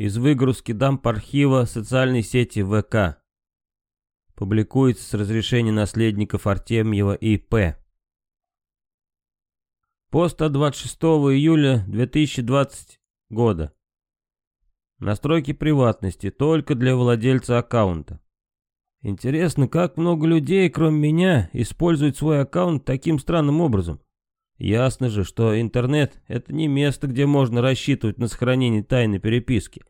Из выгрузки дамп архива социальной сети ВК. Публикуется с разрешения наследников Артемьева и П. Пост от 26 июля 2020 года. Настройки приватности только для владельца аккаунта. Интересно, как много людей, кроме меня, используют свой аккаунт таким странным образом. Ясно же, что интернет — это не место, где можно рассчитывать на сохранение тайной переписки.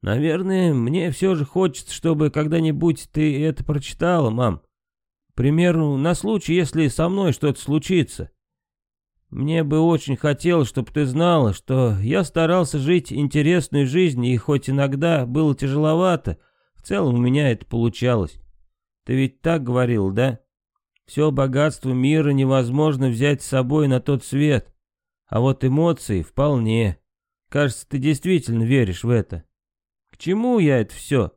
Наверное, мне все же хочется, чтобы когда-нибудь ты это прочитала, мам. К примеру, на случай, если со мной что-то случится. Мне бы очень хотелось, чтобы ты знала, что я старался жить интересной жизнью, и хоть иногда было тяжеловато, в целом у меня это получалось. Ты ведь так говорил, да? Все богатство мира невозможно взять с собой на тот свет. А вот эмоции вполне. Кажется, ты действительно веришь в это. К чему я это все?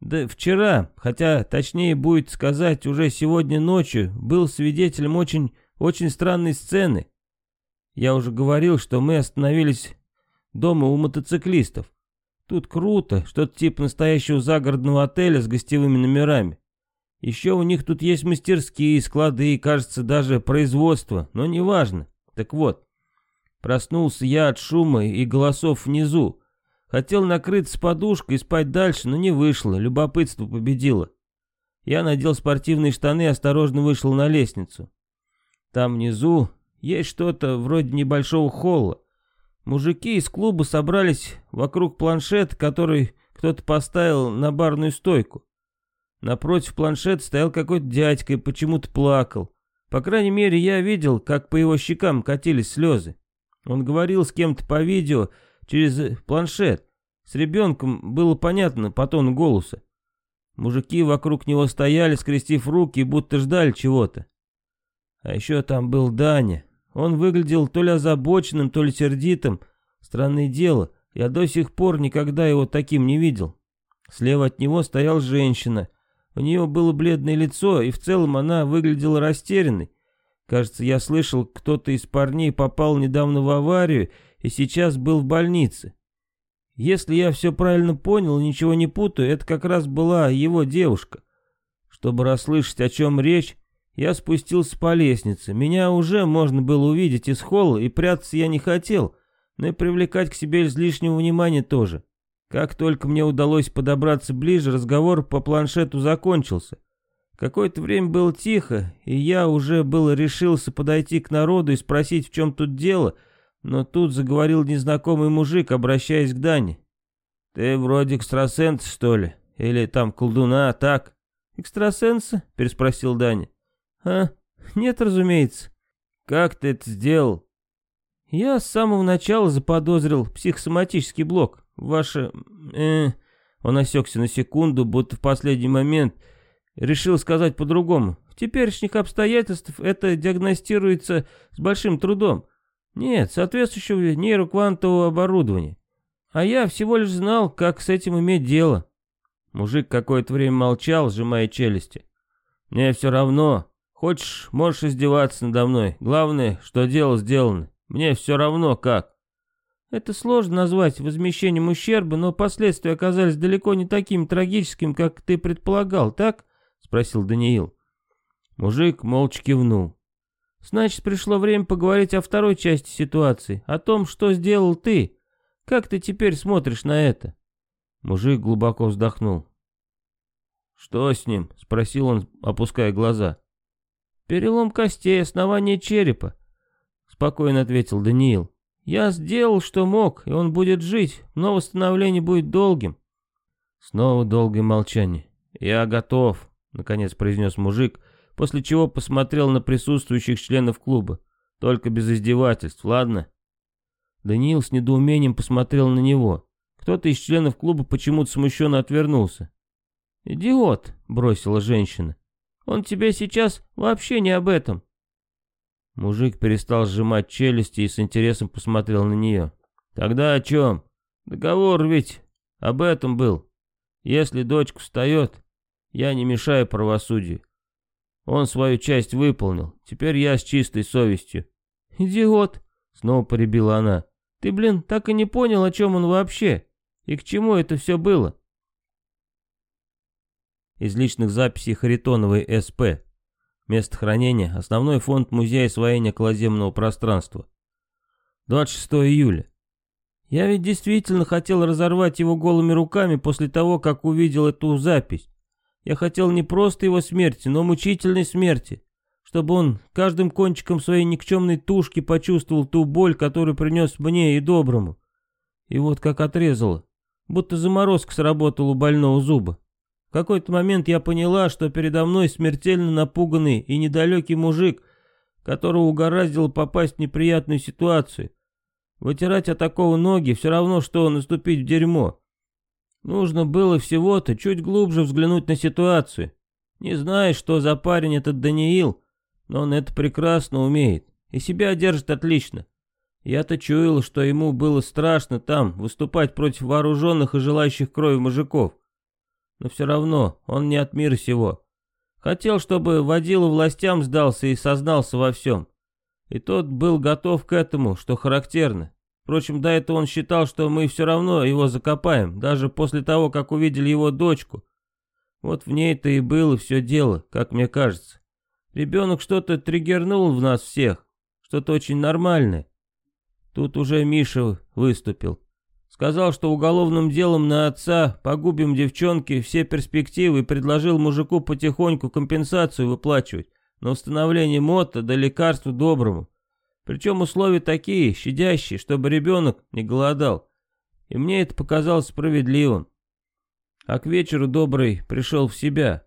Да вчера, хотя точнее будет сказать, уже сегодня ночью, был свидетелем очень, очень странной сцены. Я уже говорил, что мы остановились дома у мотоциклистов. Тут круто, что-то типа настоящего загородного отеля с гостевыми номерами. Еще у них тут есть мастерские, склады и, кажется, даже производство, но неважно. Так вот, проснулся я от шума и голосов внизу. Хотел накрыться подушкой и спать дальше, но не вышло, любопытство победило. Я надел спортивные штаны и осторожно вышел на лестницу. Там внизу есть что-то вроде небольшого холла. Мужики из клуба собрались вокруг планшета, который кто-то поставил на барную стойку. Напротив планшета стоял какой-то дядька и почему-то плакал. По крайней мере, я видел, как по его щекам катились слезы. Он говорил с кем-то по видео через планшет. С ребенком было понятно по тону голоса. Мужики вокруг него стояли, скрестив руки, будто ждали чего-то. А еще там был Даня. Он выглядел то ли озабоченным, то ли сердитым. Странное дело, я до сих пор никогда его таким не видел. Слева от него стояла женщина. У нее было бледное лицо, и в целом она выглядела растерянной. Кажется, я слышал, кто-то из парней попал недавно в аварию и сейчас был в больнице. Если я все правильно понял и ничего не путаю, это как раз была его девушка. Чтобы расслышать, о чем речь, я спустился по лестнице. Меня уже можно было увидеть из холла, и прятаться я не хотел, но и привлекать к себе излишнего внимания тоже. Как только мне удалось подобраться ближе, разговор по планшету закончился. Какое-то время было тихо, и я уже было решился подойти к народу и спросить, в чем тут дело, но тут заговорил незнакомый мужик, обращаясь к Дане. «Ты вроде экстрасенс, что ли? Или там колдуна, так?» «Экстрасенса?» — переспросил Даня. «А, нет, разумеется. Как ты это сделал?» «Я с самого начала заподозрил психосоматический блок. Ваше... Э, он осекся на секунду, будто в последний момент решил сказать по-другому. В теперешних обстоятельствах это диагностируется с большим трудом. Нет соответствующего нейроквантового оборудования. А я всего лишь знал, как с этим иметь дело. Мужик какое-то время молчал, сжимая челюсти. Мне все равно. Хочешь, можешь издеваться надо мной. Главное, что дело сделано. Мне все равно как. Это сложно назвать возмещением ущерба, но последствия оказались далеко не такими трагическими, как ты предполагал, так? Спросил Даниил. Мужик молча кивнул. Значит, пришло время поговорить о второй части ситуации, о том, что сделал ты. Как ты теперь смотришь на это? Мужик глубоко вздохнул. «Что с ним?» — спросил он, опуская глаза. «Перелом костей, основания черепа», — спокойно ответил Даниил. Я сделал, что мог, и он будет жить, но восстановление будет долгим. Снова долгое молчание. «Я готов», — наконец произнес мужик, после чего посмотрел на присутствующих членов клуба. «Только без издевательств, ладно?» Даниил с недоумением посмотрел на него. Кто-то из членов клуба почему-то смущенно отвернулся. «Идиот», — бросила женщина. «Он тебе сейчас вообще не об этом. Мужик перестал сжимать челюсти и с интересом посмотрел на нее. «Тогда о чем? Договор ведь об этом был. Если дочка встает, я не мешаю правосудию. Он свою часть выполнил, теперь я с чистой совестью». «Идиот!» — снова поребила она. «Ты, блин, так и не понял, о чем он вообще. И к чему это все было? Из личных записей Харитоновой СП. Место хранения. Основной фонд Музея освоения околоземного пространства. 26 июля. Я ведь действительно хотел разорвать его голыми руками после того, как увидел эту запись. Я хотел не просто его смерти, но мучительной смерти, чтобы он каждым кончиком своей никчемной тушки почувствовал ту боль, которую принес мне и доброму. И вот как отрезало, будто заморозка сработала у больного зуба. Какой-то момент я поняла, что передо мной смертельно напуганный и недалекий мужик, которого угораздило попасть в неприятную ситуацию. Вытирать от такого ноги все равно, что наступить в дерьмо. Нужно было всего-то чуть глубже взглянуть на ситуацию. Не знаю, что за парень этот Даниил, но он это прекрасно умеет. И себя держит отлично. Я-то чуял, что ему было страшно там выступать против вооруженных и желающих крови мужиков. Но все равно он не от мира сего. Хотел, чтобы водила властям сдался и сознался во всем. И тот был готов к этому, что характерно. Впрочем, до этого он считал, что мы все равно его закопаем, даже после того, как увидели его дочку. Вот в ней-то и было все дело, как мне кажется. Ребенок что-то триггернул в нас всех, что-то очень нормальное. Тут уже Миша выступил. Сказал, что уголовным делом на отца погубим девчонки все перспективы и предложил мужику потихоньку компенсацию выплачивать на установление мота да лекарству доброму. Причем условия такие, щадящие, чтобы ребенок не голодал. И мне это показалось справедливым. А к вечеру Добрый пришел в себя.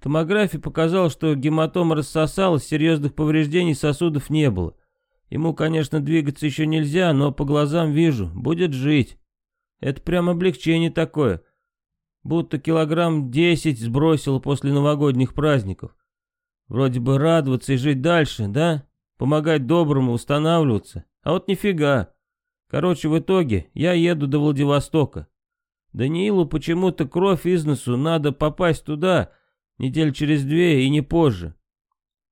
Томография показала, что гематома рассосалась, серьезных повреждений сосудов не было. Ему, конечно, двигаться еще нельзя, но по глазам вижу, будет жить. Это прям облегчение такое. Будто килограмм десять сбросил после новогодних праздников. Вроде бы радоваться и жить дальше, да? помогать доброму устанавливаться. А вот нифига. Короче, в итоге я еду до Владивостока. Даниилу почему-то кровь из носу, надо попасть туда недель через две и не позже.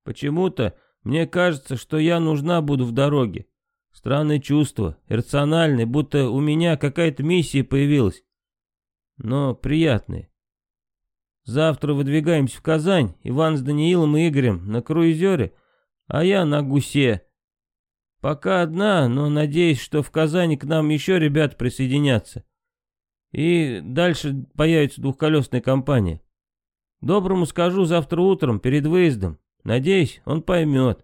Почему-то мне кажется, что я нужна буду в дороге. Странное чувство, иррациональное, будто у меня какая-то миссия появилась. Но приятное. Завтра выдвигаемся в Казань, Иван с Даниилом и Игорем на круизере — а я на гусе. Пока одна, но надеюсь, что в Казани к нам еще ребят присоединятся. И дальше появится двухколесная компания. Доброму скажу завтра утром, перед выездом. Надеюсь, он поймет.